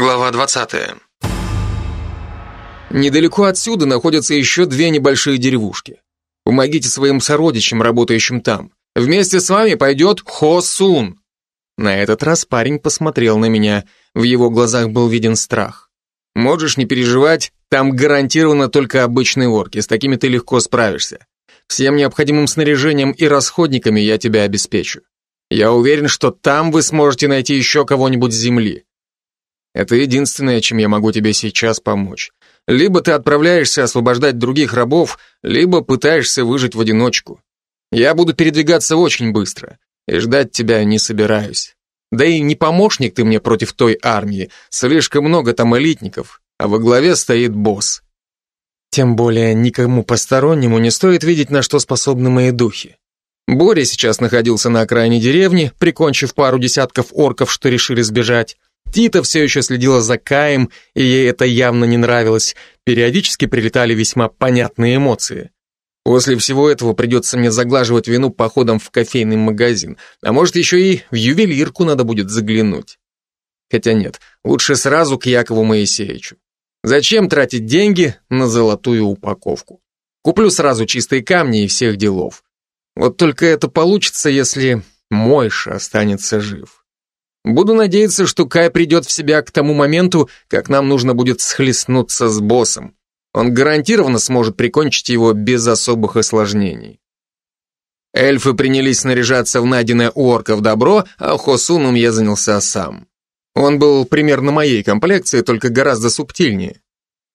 Глава 20. Недалеко отсюда находятся еще две небольшие деревушки. Помогите своим сородичам, работающим там. Вместе с вами пойдет Хо Сун. На этот раз парень посмотрел на меня. В его глазах был виден страх. Можешь не переживать, там гарантированно только обычные орки, с такими ты легко справишься. Всем необходимым снаряжением и расходниками я тебя обеспечу. Я уверен, что там вы сможете найти еще кого-нибудь с земли. Это единственное, чем я могу тебе сейчас помочь. Либо ты отправляешься освобождать других рабов, либо пытаешься выжить в одиночку. Я буду передвигаться очень быстро, и ждать тебя не собираюсь. Да и не помощник ты мне против той армии, слишком много там элитников, а во главе стоит босс. Тем более никому постороннему не стоит видеть, на что способны мои духи. Боря сейчас находился на окраине деревни, прикончив пару десятков орков, что решили сбежать. Тита все еще следила за Каем, и ей это явно не нравилось. Периодически прилетали весьма понятные эмоции. После всего этого придется мне заглаживать вину походом в кофейный магазин, а может еще и в ювелирку надо будет заглянуть. Хотя нет, лучше сразу к Якову Моисеевичу. Зачем тратить деньги на золотую упаковку? Куплю сразу чистые камни и всех делов. Вот только это получится, если Мойша останется жив. Буду надеяться, что Кай придет в себя к тому моменту, как нам нужно будет схлестнуться с боссом. Он гарантированно сможет прикончить его без особых осложнений. Эльфы принялись снаряжаться в найденное у орков добро, а Хосуном я занялся сам. Он был примерно моей комплекции, только гораздо субтильнее.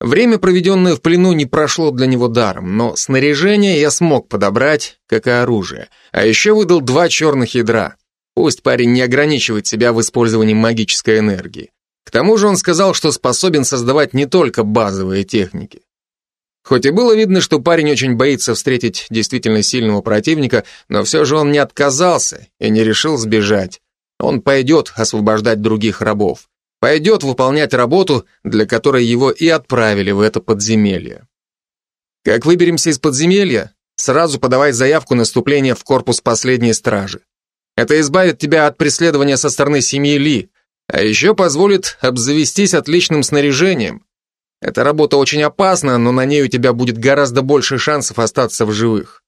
Время, проведенное в плену, не прошло для него даром, но снаряжение я смог подобрать, как и оружие, а еще выдал два черных ядра. Пусть парень не ограничивает себя в использовании магической энергии. К тому же он сказал, что способен создавать не только базовые техники. Хоть и было видно, что парень очень боится встретить действительно сильного противника, но все же он не отказался и не решил сбежать. Он пойдет освобождать других рабов. Пойдет выполнять работу, для которой его и отправили в это подземелье. Как выберемся из подземелья, сразу подавай заявку на вступление в корпус последней стражи. Это избавит тебя от преследования со стороны семьи Ли, а еще позволит обзавестись отличным снаряжением. Эта работа очень опасна, но на ней у тебя будет гораздо больше шансов остаться в живых.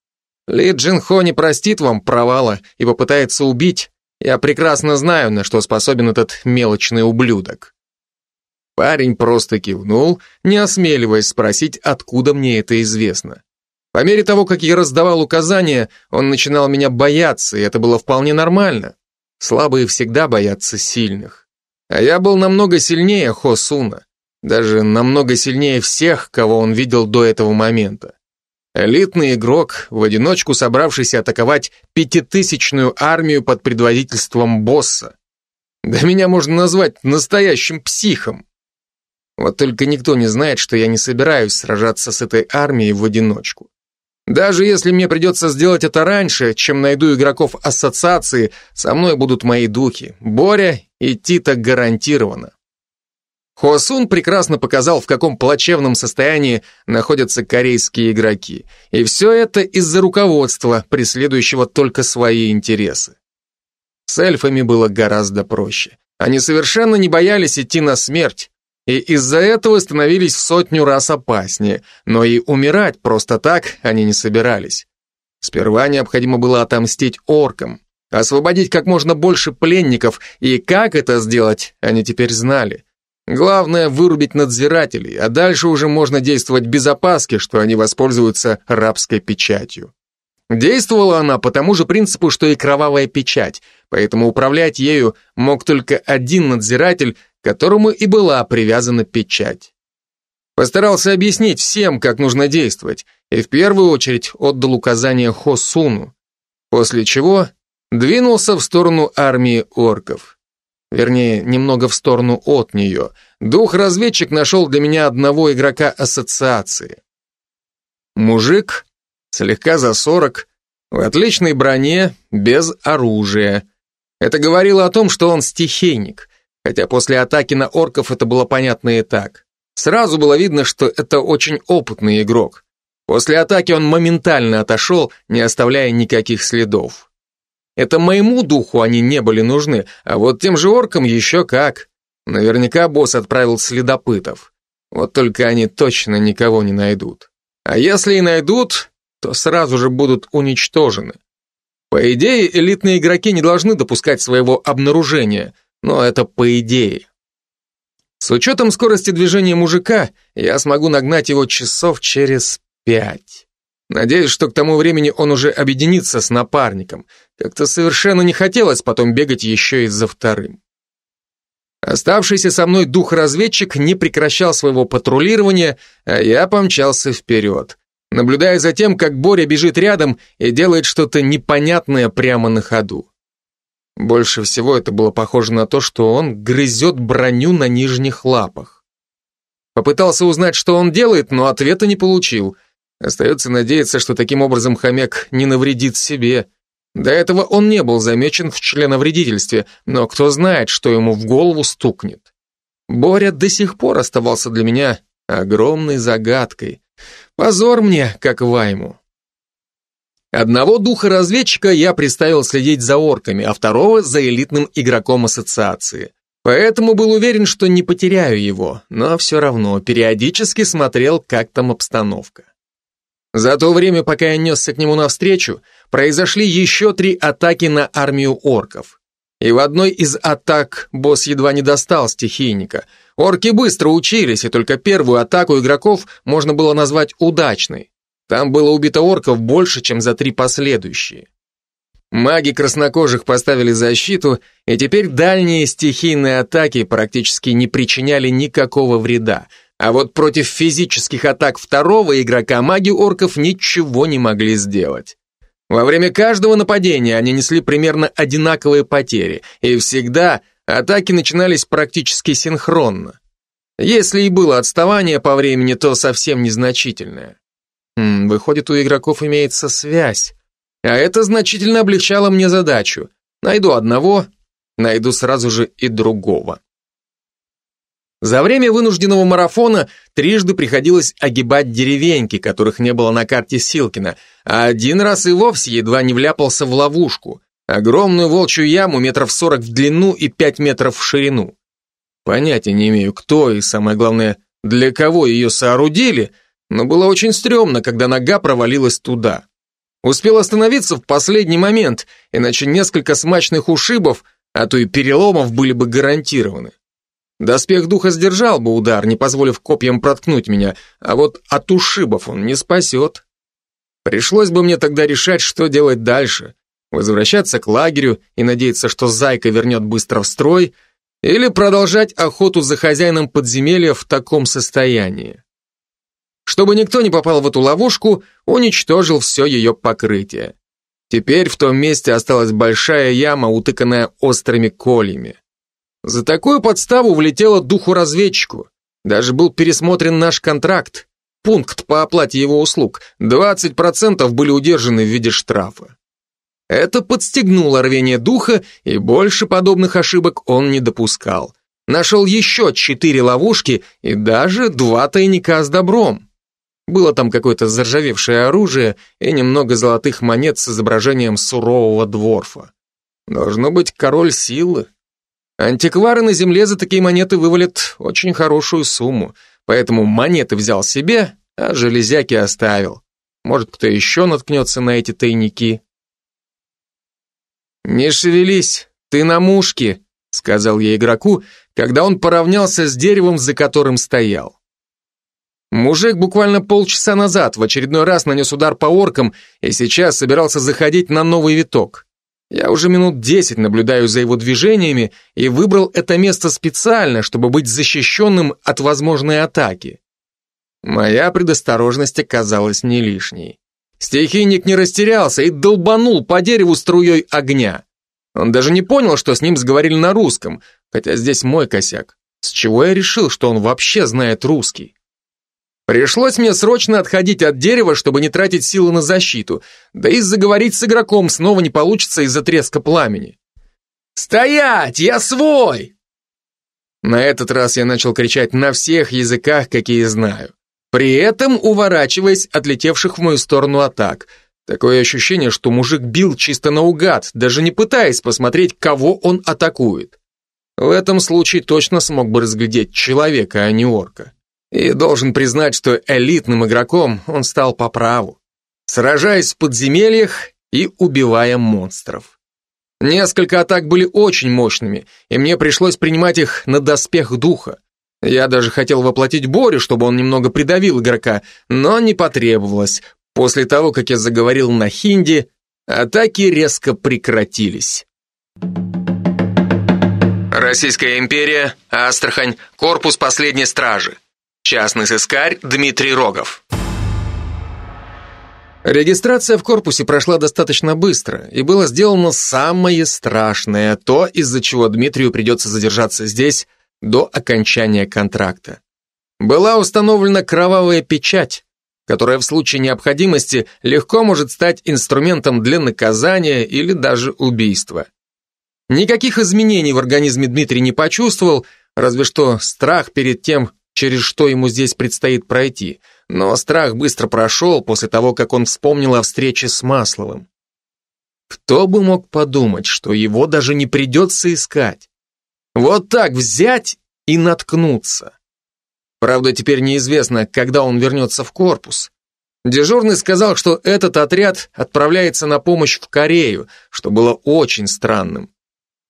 Ли Джинхо не простит вам провала и попытается убить. Я прекрасно знаю, на что способен этот мелочный ублюдок. Парень просто кивнул, не осмеливаясь спросить, откуда мне это известно. По мере того, как я раздавал указания, он начинал меня бояться, и это было вполне нормально. Слабые всегда боятся сильных. А я был намного сильнее Хосуна, даже намного сильнее всех, кого он видел до этого момента. Элитный игрок, в одиночку собравшийся атаковать пятитысячную армию под предводительством босса. Да меня можно назвать настоящим психом. Вот только никто не знает, что я не собираюсь сражаться с этой армией в одиночку. Даже если мне придется сделать это раньше, чем найду игроков ассоциации, со мной будут мои духи. Боря и Тита гарантированно. Хуасун прекрасно показал, в каком плачевном состоянии находятся корейские игроки. И все это из-за руководства, преследующего только свои интересы. С эльфами было гораздо проще. Они совершенно не боялись идти на смерть, и из-за этого становились в сотню раз опаснее, но и умирать просто так они не собирались. Сперва необходимо было отомстить оркам, освободить как можно больше пленников, и как это сделать, они теперь знали. Главное вырубить надзирателей, а дальше уже можно действовать без опаски, что они воспользуются рабской печатью. Действовала она по тому же принципу, что и кровавая печать, поэтому управлять ею мог только один надзиратель, которому и была привязана печать. Постарался объяснить всем, как нужно действовать, и в первую очередь отдал указание Хосуну, после чего двинулся в сторону армии орков. Вернее, немного в сторону от нее. Дух-разведчик нашел для меня одного игрока ассоциации. Мужик, слегка за сорок, в отличной броне, без оружия. Это говорило о том, что он стихийник, Хотя после атаки на орков это было понятно и так. Сразу было видно, что это очень опытный игрок. После атаки он моментально отошел, не оставляя никаких следов. Это моему духу они не были нужны, а вот тем же оркам еще как. Наверняка босс отправил следопытов. Вот только они точно никого не найдут. А если и найдут, то сразу же будут уничтожены. По идее, элитные игроки не должны допускать своего обнаружения, но это по идее. С учетом скорости движения мужика, я смогу нагнать его часов через пять. Надеюсь, что к тому времени он уже объединится с напарником. Как-то совершенно не хотелось потом бегать еще и за вторым. Оставшийся со мной дух-разведчик не прекращал своего патрулирования, а я помчался вперед, наблюдая за тем, как Боря бежит рядом и делает что-то непонятное прямо на ходу. Больше всего это было похоже на то, что он грызет броню на нижних лапах. Попытался узнать, что он делает, но ответа не получил. Остается надеяться, что таким образом хомяк не навредит себе. До этого он не был замечен в членовредительстве, но кто знает, что ему в голову стукнет. Боря до сих пор оставался для меня огромной загадкой. Позор мне, как Вайму. Одного духа-разведчика я приставил следить за орками, а второго за элитным игроком ассоциации. Поэтому был уверен, что не потеряю его, но все равно периодически смотрел, как там обстановка. За то время, пока я несся к нему навстречу, произошли еще три атаки на армию орков. И в одной из атак босс едва не достал стихийника. Орки быстро учились, и только первую атаку игроков можно было назвать удачной. Там было убито орков больше, чем за три последующие. Маги краснокожих поставили защиту, и теперь дальние стихийные атаки практически не причиняли никакого вреда. А вот против физических атак второго игрока маги орков ничего не могли сделать. Во время каждого нападения они несли примерно одинаковые потери, и всегда атаки начинались практически синхронно. Если и было отставание по времени, то совсем незначительное. Выходит, у игроков имеется связь. А это значительно облегчало мне задачу. Найду одного, найду сразу же и другого. За время вынужденного марафона трижды приходилось огибать деревеньки, которых не было на карте Силкина, а один раз и вовсе едва не вляпался в ловушку. Огромную волчью яму метров сорок в длину и пять метров в ширину. Понятия не имею, кто и, самое главное, для кого ее соорудили, но было очень стрёмно, когда нога провалилась туда. Успел остановиться в последний момент, иначе несколько смачных ушибов, а то и переломов были бы гарантированы. Доспех духа сдержал бы удар, не позволив копьям проткнуть меня, а вот от ушибов он не спасет. Пришлось бы мне тогда решать, что делать дальше. Возвращаться к лагерю и надеяться, что зайка вернет быстро в строй, или продолжать охоту за хозяином подземелья в таком состоянии. Чтобы никто не попал в эту ловушку, уничтожил все ее покрытие. Теперь в том месте осталась большая яма, утыканная острыми кольями. За такую подставу влетело духу-разведчику. Даже был пересмотрен наш контракт. Пункт по оплате его услуг. 20% были удержаны в виде штрафа. Это подстегнуло рвение духа, и больше подобных ошибок он не допускал. Нашел еще четыре ловушки и даже два тайника с добром. Было там какое-то заржавевшее оружие и немного золотых монет с изображением сурового дворфа. Должно быть король силы. Антиквары на земле за такие монеты вывалят очень хорошую сумму, поэтому монеты взял себе, а железяки оставил. Может, кто еще наткнется на эти тайники. «Не шевелись, ты на мушке», — сказал я игроку, когда он поравнялся с деревом, за которым стоял. Мужик буквально полчаса назад в очередной раз нанес удар по оркам и сейчас собирался заходить на новый виток. Я уже минут десять наблюдаю за его движениями и выбрал это место специально, чтобы быть защищенным от возможной атаки. Моя предосторожность оказалась не лишней. Стихийник не растерялся и долбанул по дереву струей огня. Он даже не понял, что с ним сговорили на русском, хотя здесь мой косяк. С чего я решил, что он вообще знает русский? Пришлось мне срочно отходить от дерева, чтобы не тратить силы на защиту, да и заговорить с игроком снова не получится из-за треска пламени. «Стоять! Я свой!» На этот раз я начал кричать на всех языках, какие знаю, при этом уворачиваясь от летевших в мою сторону атак. Такое ощущение, что мужик бил чисто наугад, даже не пытаясь посмотреть, кого он атакует. в этом случае точно смог бы разглядеть человека, а не орка. И должен признать, что элитным игроком он стал по праву, сражаясь в подземельях и убивая монстров. Несколько атак были очень мощными, и мне пришлось принимать их на доспех духа. Я даже хотел воплотить Борю, чтобы он немного придавил игрока, но не потребовалось. После того, как я заговорил на хинди, атаки резко прекратились. Российская империя, Астрахань, корпус последней стражи. Частный сыскарь Дмитрий Рогов. Регистрация в корпусе прошла достаточно быстро, и было сделано самое страшное, то, из-за чего Дмитрию придется задержаться здесь до окончания контракта. Была установлена кровавая печать, которая в случае необходимости легко может стать инструментом для наказания или даже убийства. Никаких изменений в организме Дмитрий не почувствовал, разве что страх перед тем, через что ему здесь предстоит пройти. Но страх быстро прошел после того, как он вспомнил о встрече с Масловым. Кто бы мог подумать, что его даже не придется искать? Вот так взять и наткнуться. Правда, теперь неизвестно, когда он вернется в корпус. Дежурный сказал, что этот отряд отправляется на помощь в Корею, что было очень странным.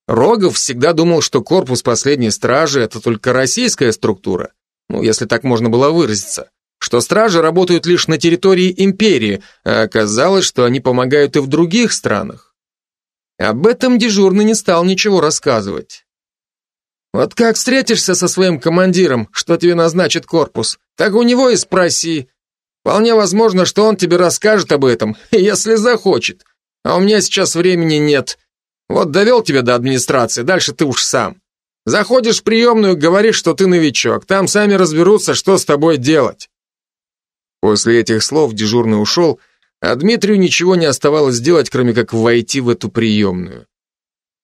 Рогов всегда думал, что корпус последней стражи – это только российская структура, ну, если так можно было выразиться, что стражи работают лишь на территории империи, а оказалось, что они помогают и в других странах. Об этом дежурный не стал ничего рассказывать. Вот как встретишься со своим командиром, что тебе назначит корпус, так у него и спроси. Вполне возможно, что он тебе расскажет об этом, если захочет. А у меня сейчас времени нет, вот довел тебя до администрации, дальше ты уж сам. Заходишь в приемную, говоришь, что ты новичок, там сами разберутся, что с тобой делать. После этих слов дежурный ушел, а Дмитрию ничего не оставалось делать, кроме как войти в эту приемную.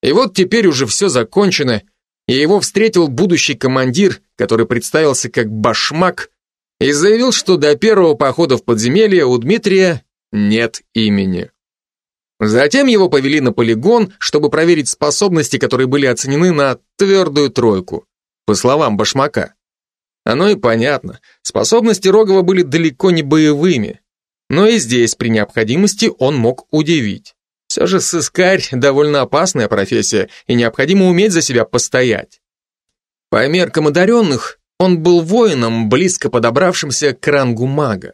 И вот теперь уже все закончено, и его встретил будущий командир, который представился как Башмак, и заявил, что до первого похода в подземелье у Дмитрия нет имени. Затем его повели на полигон, чтобы проверить способности, которые были оценены на твердую тройку, по словам Башмака. Оно и понятно, способности Рогова были далеко не боевыми, но и здесь при необходимости он мог удивить. Все же сыскарь довольно опасная профессия, и необходимо уметь за себя постоять. По меркам одаренных, он был воином, близко подобравшимся к рангу мага.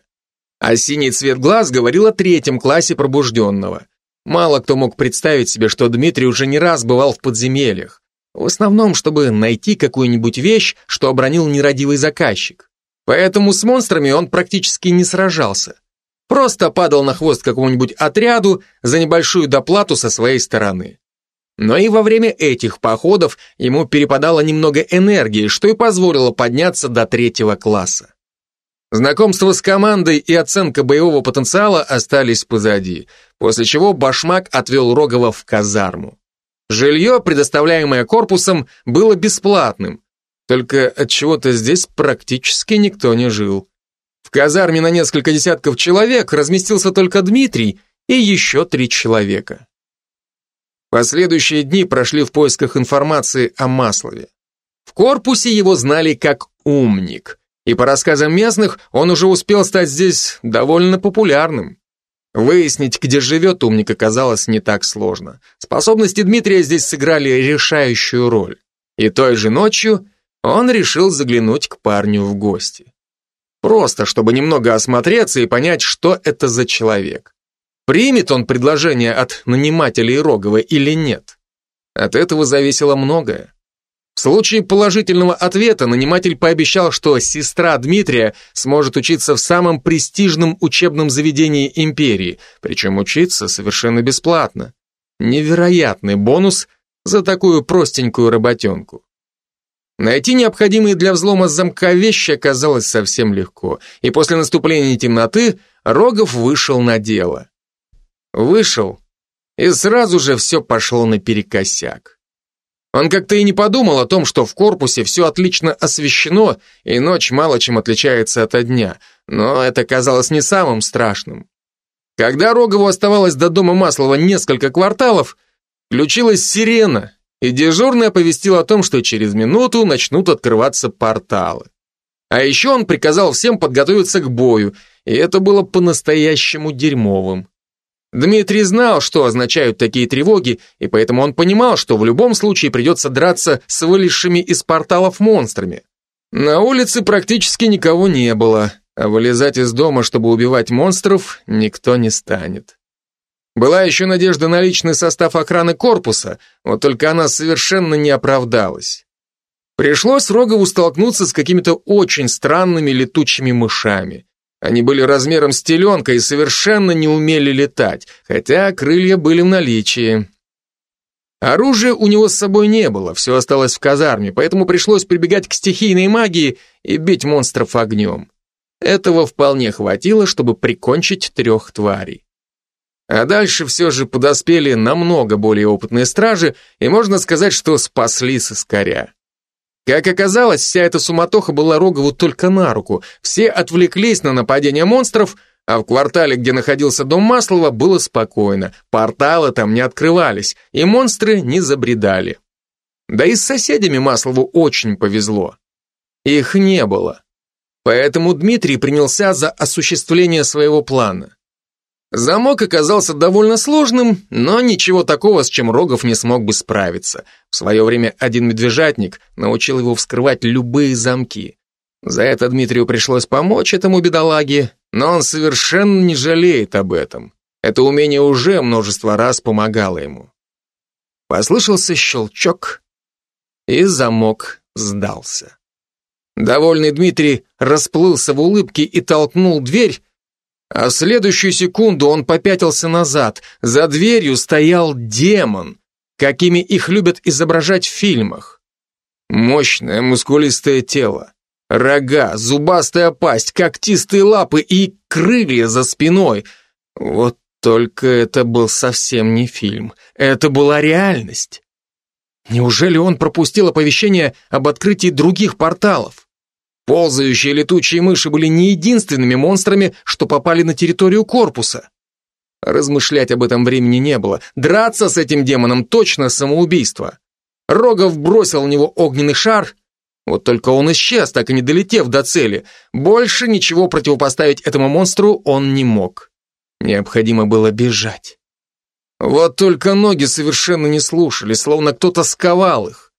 А синий цвет глаз говорил о третьем классе пробужденного. Мало кто мог представить себе, что Дмитрий уже не раз бывал в подземельях. В основном, чтобы найти какую-нибудь вещь, что обронил нерадивый заказчик. Поэтому с монстрами он практически не сражался. Просто падал на хвост какому-нибудь отряду за небольшую доплату со своей стороны. Но и во время этих походов ему перепадало немного энергии, что и позволило подняться до третьего класса. Знакомство с командой и оценка боевого потенциала остались позади, после чего Башмак отвел Рогова в казарму. Жилье, предоставляемое корпусом, было бесплатным, только от чего-то здесь практически никто не жил. В казарме на несколько десятков человек разместился только Дмитрий и еще три человека. Последующие дни прошли в поисках информации о Маслове. В корпусе его знали как умник – и по рассказам местных, он уже успел стать здесь довольно популярным. Выяснить, где живет умник, оказалось не так сложно. Способности Дмитрия здесь сыграли решающую роль. И той же ночью он решил заглянуть к парню в гости. Просто, чтобы немного осмотреться и понять, что это за человек. Примет он предложение от нанимателей Рогова или нет. От этого зависело многое. В случае положительного ответа наниматель пообещал, что сестра Дмитрия сможет учиться в самом престижном учебном заведении империи, причем учиться совершенно бесплатно. Невероятный бонус за такую простенькую работенку. Найти необходимые для взлома замка вещи оказалось совсем легко, и после наступления темноты Рогов вышел на дело. Вышел, и сразу же все пошло наперекосяк. Он как-то и не подумал о том, что в корпусе все отлично освещено, и ночь мало чем отличается от дня, но это казалось не самым страшным. Когда Рогову оставалось до дома Маслова несколько кварталов, включилась сирена, и дежурный оповестил о том, что через минуту начнут открываться порталы. А еще он приказал всем подготовиться к бою, и это было по-настоящему дерьмовым. Дмитрий знал, что означают такие тревоги, и поэтому он понимал, что в любом случае придется драться с вылезшими из порталов монстрами. На улице практически никого не было, а вылезать из дома, чтобы убивать монстров, никто не станет. Была еще надежда на личный состав охраны корпуса, вот только она совершенно не оправдалась. Пришлось Рогову столкнуться с какими-то очень странными летучими мышами. Они были размером с теленка и совершенно не умели летать, хотя крылья были в наличии. Оружия у него с собой не было, все осталось в казарме, поэтому пришлось прибегать к стихийной магии и бить монстров огнем. Этого вполне хватило, чтобы прикончить трех тварей. А дальше все же подоспели намного более опытные стражи, и можно сказать, что спасли с искоря. Как оказалось, вся эта суматоха была Рогову только на руку. Все отвлеклись на нападение монстров, а в квартале, где находился дом Маслова, было спокойно. Порталы там не открывались, и монстры не забредали. Да и с соседями Маслову очень повезло. Их не было. Поэтому Дмитрий принялся за осуществление своего плана. Замок оказался довольно сложным, но ничего такого, с чем Рогов не смог бы справиться. В свое время один медвежатник научил его вскрывать любые замки. За это Дмитрию пришлось помочь этому бедолаге, но он совершенно не жалеет об этом. Это умение уже множество раз помогало ему. Послышался щелчок, и замок сдался. Довольный Дмитрий расплылся в улыбке и толкнул дверь, а следующую секунду он попятился назад. За дверью стоял демон, какими их любят изображать в фильмах. Мощное мускулистое тело, рога, зубастая пасть, когтистые лапы и крылья за спиной. Вот только это был совсем не фильм. Это была реальность. Неужели он пропустил оповещение об открытии других порталов? Ползающие летучие мыши были не единственными монстрами, что попали на территорию корпуса. Размышлять об этом времени не было. Драться с этим демоном точно самоубийство. Рогов бросил в него огненный шар, вот только он исчез, так и не долетев до цели. Больше ничего противопоставить этому монстру он не мог. Необходимо было бежать. Вот только ноги совершенно не слушали, словно кто-то сковал их.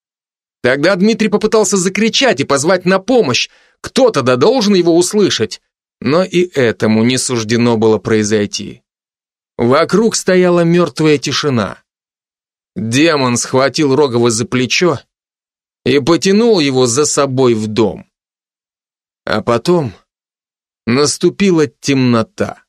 Тогда Дмитрий попытался закричать и позвать на помощь. Кто-то да должен его услышать. Но и этому не суждено было произойти. Вокруг стояла мертвая тишина. Демон схватил Рогова за плечо и потянул его за собой в дом. А потом наступила темнота.